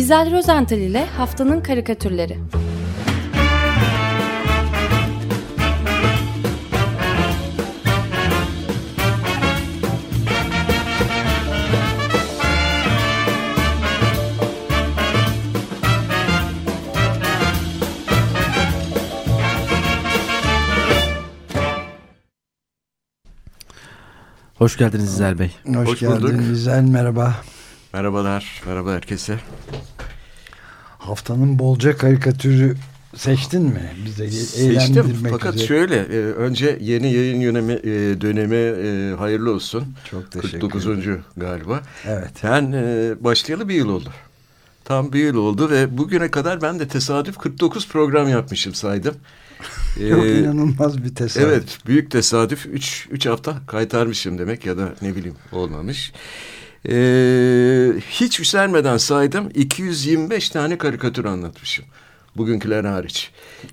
İzel Rozental ile Haftanın Karikatürleri Hoş geldiniz İzel Bey. Hoş, Hoş geldiniz İzel merhaba. Merhabalar, merhaba herkese. Haftanın bolca karikatürü seçtin mi? Bize Seçtim fakat üzere. şöyle e, önce yeni yayın yönemi, e, dönemi e, hayırlı olsun. Çok teşekkür 49. ederim. galiba. Evet. Ben e, başlayalı bir yıl oldu. Tam bir yıl oldu ve bugüne kadar ben de tesadüf 49 program yapmışım saydım. Çok ee, inanılmaz bir tesadüf. Evet büyük tesadüf. Üç, üç hafta kaytarmışım demek ya da ne bileyim olmamış. Ee, hiç üsermeden saydım 225 tane karikatür anlatmışım. Bugünküler hariç.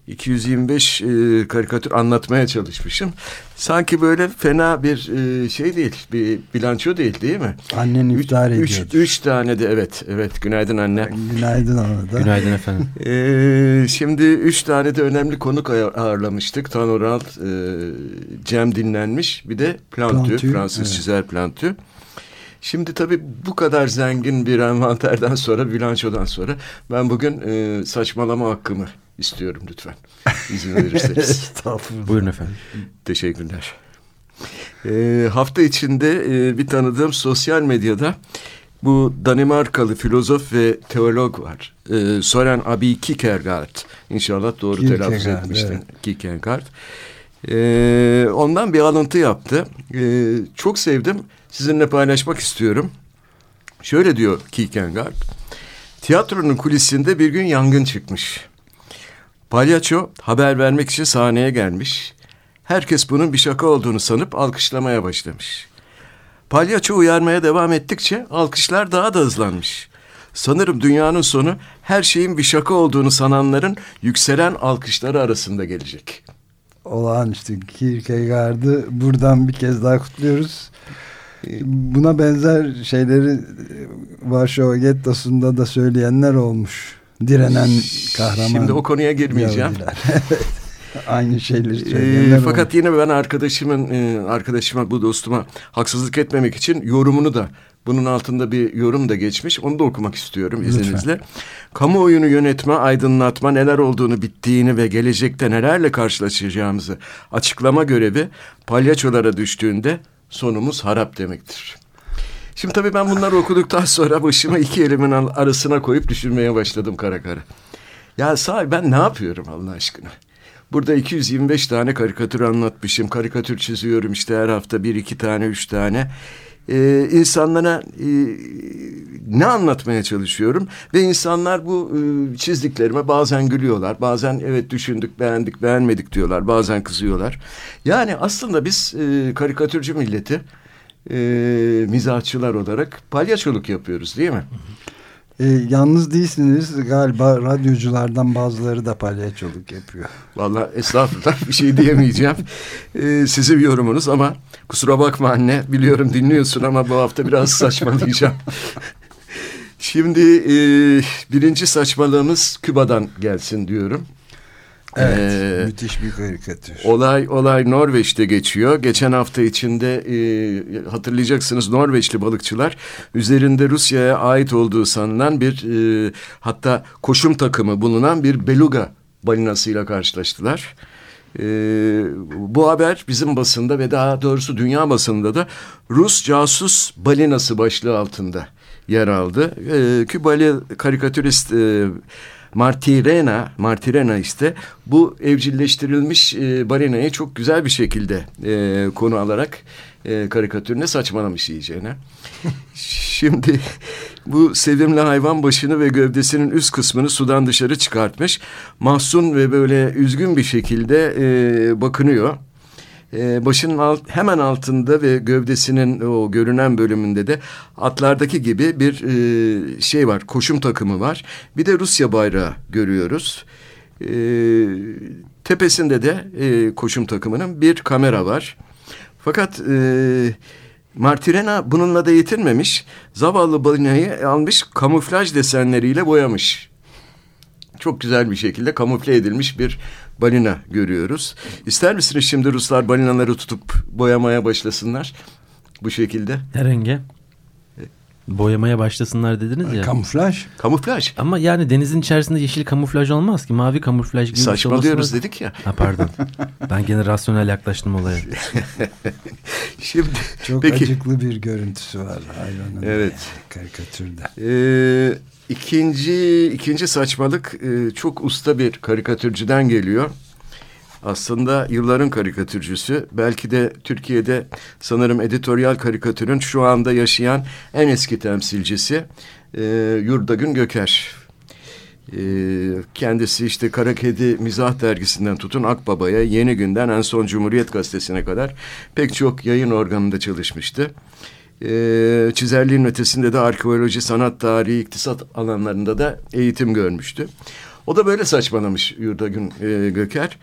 225 e, karikatür anlatmaya çalışmışım. Sanki böyle fena bir e, şey değil, bir bilanço değil değil mi? Annen iftar ediyor. Üç, üç tane de evet, evet. Günaydın anne. Günaydın ana da. Günaydın efendim. E, şimdi üç tane de önemli konuk ağırlamıştık. Tanoral, e, Cem dinlenmiş, bir de Plantü, Plantü Fransız evet. çizer Plantü. Şimdi tabii bu kadar zengin bir envanterden sonra, bilançodan sonra ben bugün e, saçmalama hakkımı istiyorum lütfen. İzin verirseniz. Estağfurullah. Buyurun efendim. Teşekkürler. E, hafta içinde e, bir tanıdığım sosyal medyada bu Danimarkalı filozof ve teolog var. E, Soren Abi Kierkegaard. İnşallah doğru Kierkegaard, telaffuz etmiştim. Evet. Kierkegaard. E, ondan bir alıntı yaptı. E, çok sevdim sizinle paylaşmak istiyorum. Şöyle diyor Kierkegaard. Tiyatronun kulisinde bir gün yangın çıkmış. Palyaço haber vermek için sahneye gelmiş. Herkes bunun bir şaka olduğunu sanıp alkışlamaya başlamış. Palyaço uyarmaya devam ettikçe alkışlar daha da hızlanmış. Sanırım dünyanın sonu her şeyin bir şaka olduğunu sananların yükselen alkışları arasında gelecek. Olağanüstü Kierkegaard'ı buradan bir kez daha kutluyoruz. Buna benzer şeyleri Varşova Gettosu'nda da söyleyenler olmuş. Direnen kahraman. Şimdi o konuya girmeyeceğim. Aynı şeyleri söyleyenler e, Fakat olmuş. yine ben arkadaşımın e, arkadaşıma bu dostuma haksızlık etmemek için yorumunu da bunun altında bir yorum da geçmiş. Onu da okumak istiyorum izninizle. Lütfen. Kamuoyunu yönetme, aydınlatma, neler olduğunu, bittiğini ve gelecekte nelerle karşılaşacağımızı açıklama görevi palyaçolara düştüğünde sonumuz harap demektir. Şimdi tabii ben bunları okuduktan sonra başıma iki elimin arasına koyup düşünmeye başladım kara kara. Ya sahi ben ne yapıyorum Allah aşkına? Burada 225 tane karikatür anlatmışım. Karikatür çiziyorum işte her hafta bir iki tane üç tane. Ee, insanlara e, ne anlatmaya çalışıyorum? Ve insanlar bu e, çizdiklerime bazen gülüyorlar bazen evet düşündük beğendik beğenmedik diyorlar bazen kızıyorlar. Yani aslında biz e, karikatürcü milleti e, mizahçılar olarak palyaçoluk yapıyoruz değil mi? E, yalnız değilsiniz galiba radyoculardan bazıları da palyaçoluk yapıyor. Vallahi estağfurullah bir şey diyemeyeceğim. E, sizin yorumunuz ama kusura bakma anne biliyorum dinliyorsun ama bu hafta biraz saçmalayacağım. Şimdi e, birinci saçmalığımız Küba'dan gelsin diyorum. Evet, ee, müthiş bir karikatür. Olay olay Norveç'te geçiyor. Geçen hafta içinde e, hatırlayacaksınız Norveçli balıkçılar üzerinde Rusya'ya ait olduğu sanılan bir e, hatta koşum takımı bulunan bir beluga balinasıyla karşılaştılar. E, bu haber bizim basında ve daha doğrusu dünya basında da Rus casus balinası başlığı altında yer aldı. E, Kübalı karikatürist e, Martirena, Martirena işte bu evcilleştirilmiş e, balinayı çok güzel bir şekilde e, konu alarak e, karikatürüne saçmalamış iyicene. Şimdi bu sevimli hayvan başını ve gövdesinin üst kısmını sudan dışarı çıkartmış. Mahzun ve böyle üzgün bir şekilde e, bakınıyor e, başının alt, hemen altında ve gövdesinin o görünen bölümünde de atlardaki gibi bir e, şey var. Koşum takımı var. Bir de Rusya bayrağı görüyoruz. E, tepesinde de e, koşum takımının bir kamera var. Fakat e, Martirena bununla da yetinmemiş. Zavallı balinayı almış kamuflaj desenleriyle boyamış. Çok güzel bir şekilde kamufle edilmiş bir balina görüyoruz. İster misiniz şimdi Ruslar balinaları tutup boyamaya başlasınlar bu şekilde? Ne rengi? Boyamaya başlasınlar dediniz ya. Kamuflaj. Kamuflaj. Ama yani denizin içerisinde yeşil kamuflaj olmaz ki. Mavi kamuflaj gibi Saçmalıyoruz dedik ya. Ha pardon. ben gene rasyonel yaklaştım olaya. Şimdi Çok peki. acıklı bir görüntüsü var hayvanın. Evet. Karikatürde. Ee, ikinci ikinci saçmalık e, çok usta bir karikatürcüden geliyor. Aslında yılların karikatürcüsü. Belki de Türkiye'de sanırım editoryal karikatürün şu anda yaşayan en eski temsilcisi e, Yurdagün Göker. E, kendisi işte Kara Kedi Mizah Dergisi'nden tutun Akbaba'ya, Yeni Günden en son Cumhuriyet Gazetesi'ne kadar pek çok yayın organında çalışmıştı. E, çizerliğin ötesinde de arkeoloji, sanat tarihi, iktisat alanlarında da eğitim görmüştü. O da böyle saçmalamış Yurdagün e, Göker.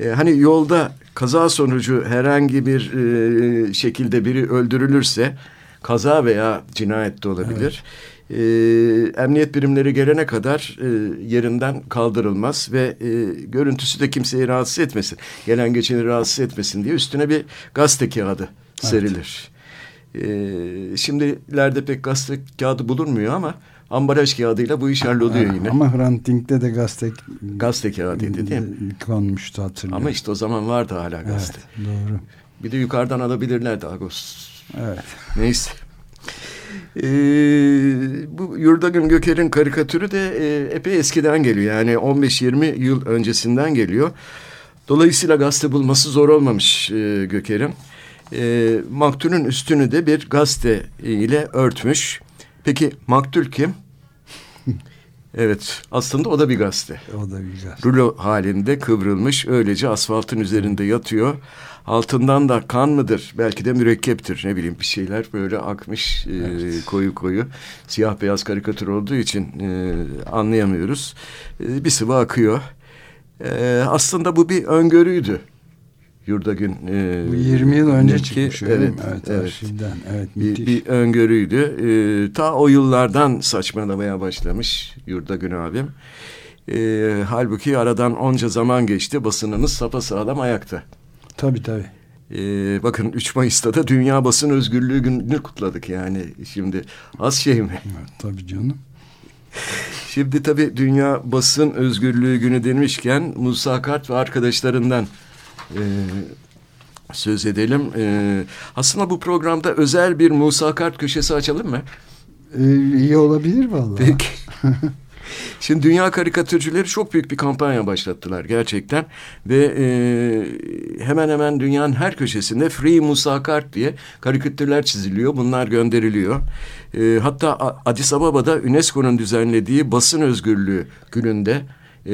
E, hani yolda kaza sonucu herhangi bir e, şekilde biri öldürülürse kaza veya cinayet de olabilir. E, emniyet birimleri gelene kadar e, yerinden kaldırılmaz ve e, görüntüsü de kimseyi rahatsız etmesin. Gelen geçeni rahatsız etmesin diye üstüne bir gazete kağıdı serilir. E, şimdilerde pek gazete kağıdı bulunmuyor ama ambalaj kağıdıyla bu iş halloluyor yine. Ama Hrant Dink'te de gazete Gazete kağıdıydı değil mi? konmuştu hatırlıyorum. Ama işte o zaman vardı hala gazete. Evet, doğru. Bir de yukarıdan alabilirlerdi Agos. Evet. Neyse. Ee, bu Yurdagün Göker'in karikatürü de e, epey eskiden geliyor. Yani 15-20 yıl öncesinden geliyor. Dolayısıyla gazete bulması zor olmamış e, Göker'in. E, maktulün üstünü de bir gazete ile örtmüş. Peki maktul kim? evet aslında o da bir gazete. O da bir gazete. Rulo halinde kıvrılmış öylece asfaltın üzerinde yatıyor. Altından da kan mıdır? Belki de mürekkeptir. Ne bileyim bir şeyler böyle akmış e, Evet. koyu koyu. Siyah beyaz karikatür olduğu için e, anlayamıyoruz. E, bir sıvı akıyor. E, aslında bu bir öngörüydü. Yurdagün. E, Bu 20 yıl önce ki- çıkmış öyle evet, mi? Evet, evet. arşivden. Evet, Bir, bir öngörüydü. E, ta o yıllardan saçmalamaya başlamış Yurdagün abim. E, halbuki aradan onca zaman geçti. Basınımız sapasağlam ayakta. Tabii tabii. Ee, bakın 3 Mayıs'ta da Dünya Basın Özgürlüğü Günü'nü kutladık yani şimdi az şey mi? Evet, tabii canım. Şimdi tabii Dünya Basın Özgürlüğü Günü denmişken Musa Kart ve arkadaşlarından e, söz edelim. E, aslında bu programda özel bir Musa Kart köşesi açalım mı? Ee, iyi olabilir vallahi. Peki. Şimdi dünya karikatürcüleri çok büyük bir kampanya başlattılar gerçekten ve e, hemen hemen dünyanın her köşesinde Free Musa Kart diye karikatürler çiziliyor. Bunlar gönderiliyor. E, hatta Addis Ababa'da UNESCO'nun düzenlediği basın özgürlüğü gününde e,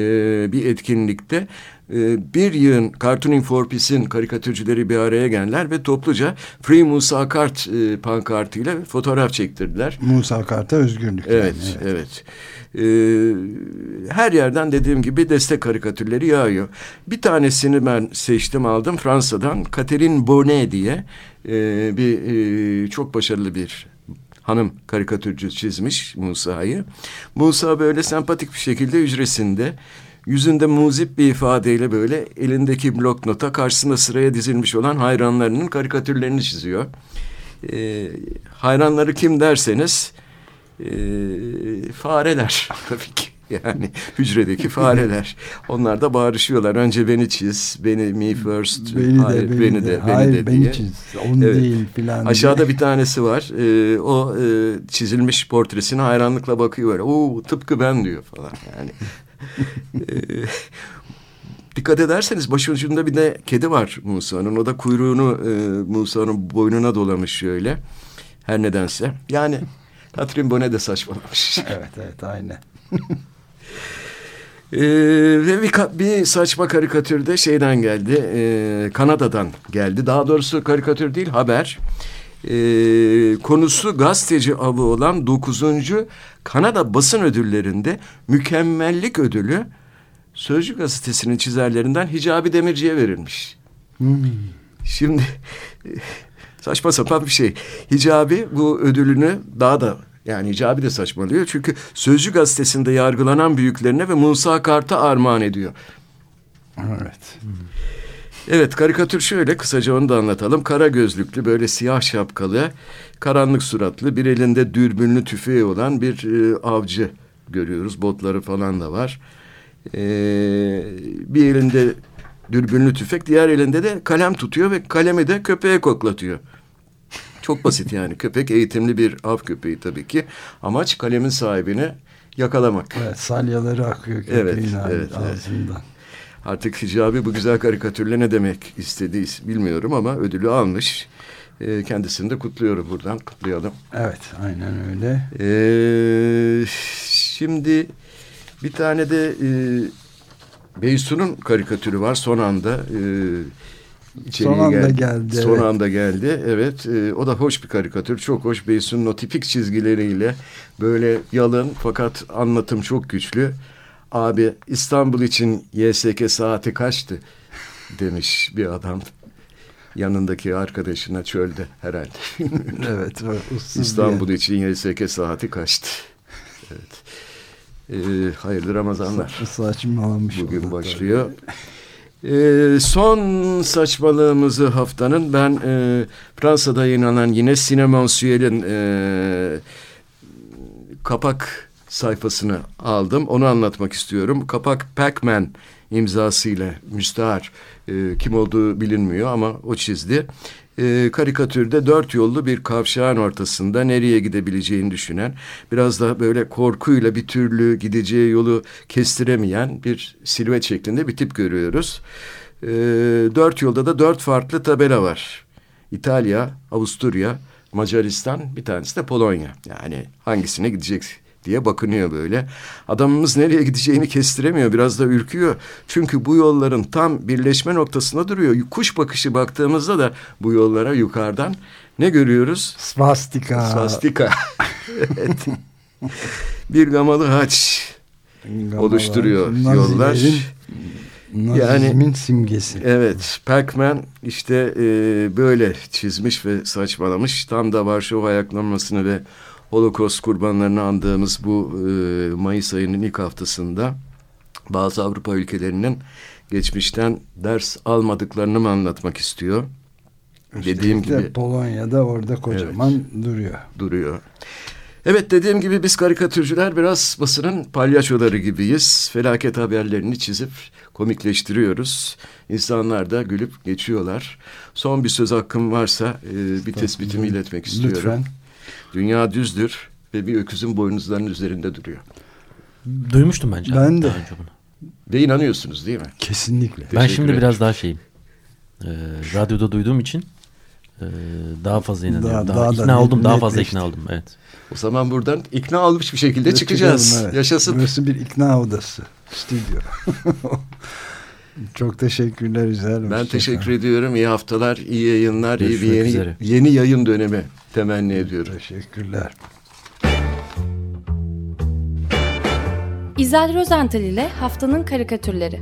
bir etkinlikte e, bir yığın Cartooning for Peace'in karikatürcüleri bir araya geldiler ve topluca Free Musa Kart e, pankartıyla fotoğraf çektirdiler. Musa Kart'a özgürlük. yani, Evet, evet. Ee, her yerden dediğim gibi destek karikatürleri yağıyor. Bir tanesini ben seçtim aldım Fransa'dan. Catherine Bonnet diye e, bir e, çok başarılı bir hanım karikatürcü çizmiş Musa'yı. Musa böyle sempatik bir şekilde hücresinde yüzünde muzip bir ifadeyle böyle elindeki bloknota karşısında sıraya dizilmiş olan hayranlarının karikatürlerini çiziyor. Ee, hayranları kim derseniz e, fareler tabii ki. Yani hücredeki fareler. Onlar da bağırışıyorlar. Önce beni çiz, beni me first. Beni de, hayır, beni, beni de, de, hayır, beni de beni diye. çiz. Onu Evet. değil filan. Aşağıda bir tanesi var. Ee, o e, çizilmiş portresine hayranlıkla bakıyor böyle. Oo tıpkı ben diyor falan yani. Ee, dikkat ederseniz başucunda bir de kedi var Musa'nın. O da kuyruğunu e, Musa'nın boynuna dolamış şöyle. Her nedense. Yani Catherine Bonnet de saçmalamış. Evet evet aynen. Ee, ve bir, bir saçma karikatür de şeyden geldi. ee, Kanada'dan geldi. Daha doğrusu karikatür değil haber. Ee, konusu gazeteci avı olan 9. Kanada basın ödüllerinde mükemmellik ödülü Sözcü gazetesinin çizerlerinden Hicabi Demirci'ye verilmiş. Hmm. Şimdi Saçma sapan bir şey. Hicabi bu ödülünü daha da yani Hicabi de saçmalıyor. Çünkü Sözcü gazetesinde yargılanan büyüklerine ve Musa Kart'a armağan ediyor. Evet. Evet karikatür şöyle kısaca onu da anlatalım. Kara gözlüklü böyle siyah şapkalı karanlık suratlı bir elinde dürbünlü tüfeği olan bir e, avcı görüyoruz. Botları falan da var. E, bir elinde dürbünlü tüfek diğer elinde de kalem tutuyor ve kalemi de köpeğe koklatıyor. Çok basit yani köpek eğitimli bir av köpeği tabii ki. Amaç kalemin sahibini yakalamak. Evet salyaları akıyor köpeğin Evet, evet, evet, ağzından. Artık Hicabi bu güzel karikatürle ne demek istediği bilmiyorum ama ödülü almış. E, kendisini de kutluyorum buradan kutlayalım. Evet aynen öyle. E, şimdi bir tane de e, Beysun'un karikatürü var son anda. E, son anda geldi. geldi son evet. anda geldi. Evet. E, o da hoş bir karikatür. Çok hoş. Beysun'un o tipik çizgileriyle böyle yalın fakat anlatım çok güçlü. Abi İstanbul için YSK saati kaçtı demiş bir adam yanındaki arkadaşına çölde herhalde. evet. İstanbul diye. için YSK saati kaçtı. Evet. Ee, hayırlı Ramazanlar. Saçmalamış. Bugün başlıyor. Ee, son saçmalığımızı haftanın ben e, Fransa'da yayınlanan yine Sinemonsiyel'in e, kapak sayfasını aldım. Onu anlatmak istiyorum. Kapak Pac-Man imzasıyla müstahar. E, kim olduğu bilinmiyor ama o çizdi. E, karikatürde dört yollu bir kavşağın ortasında nereye gidebileceğini düşünen, biraz da böyle korkuyla bir türlü gideceği yolu kestiremeyen bir silüet şeklinde bir tip görüyoruz. E, dört yolda da dört farklı tabela var. İtalya, Avusturya, Macaristan, bir tanesi de Polonya. Yani hangisine gideceksin? Diye bakınıyor böyle. Adamımız nereye gideceğini kestiremiyor. Biraz da ürküyor. Çünkü bu yolların tam birleşme noktasında duruyor. Kuş bakışı baktığımızda da bu yollara yukarıdan ne görüyoruz? Svastika. Svastika. evet. Bir gamalı haç Gamalı oluşturuyor haç. yollar. Nazizmin yani, simgesi. Evet, Pac-Man işte e, böyle çizmiş ve saçmalamış. Tam da Varşova ayaklanmasını ve Holocaust kurbanlarını andığımız bu e, Mayıs ayının ilk haftasında bazı Avrupa ülkelerinin geçmişten ders almadıklarını mı anlatmak istiyor? İşte dediğim gibi Polonya'da orada kocaman evet, duruyor. Duruyor. Evet dediğim gibi biz karikatürcüler biraz basının palyaçoları gibiyiz. Felaket haberlerini çizip komikleştiriyoruz. İnsanlar da gülüp geçiyorlar. Son bir söz hakkım varsa e, bir tespitimi iletmek istiyorum. Lütfen. Dünya düzdür ve bir öküzün boynuzlarının üzerinde duruyor. Duymuştum bence. Ben de. Ve inanıyorsunuz değil mi? Kesinlikle. Ben Teşekkür şimdi ederim. biraz daha şeyim. Ee, radyoda duyduğum için e, daha fazla inanıyorum. Daha, daha, daha ikna da oldum. Daha fazla ikna oldum. Evet. O zaman buradan ikna olmuş bir şekilde evet, çıkacağız. Çıkalım, evet. Yaşasın. Burası bir ikna odası. Stüdyo. Çok teşekkürler güzel. Ben teşekkür ediyorum. İyi haftalar, iyi yayınlar, Görüşmek iyi bir yeni, üzere. yeni yayın dönemi temenni ediyorum. Teşekkürler. İzel Rozental ile Haftanın Karikatürleri.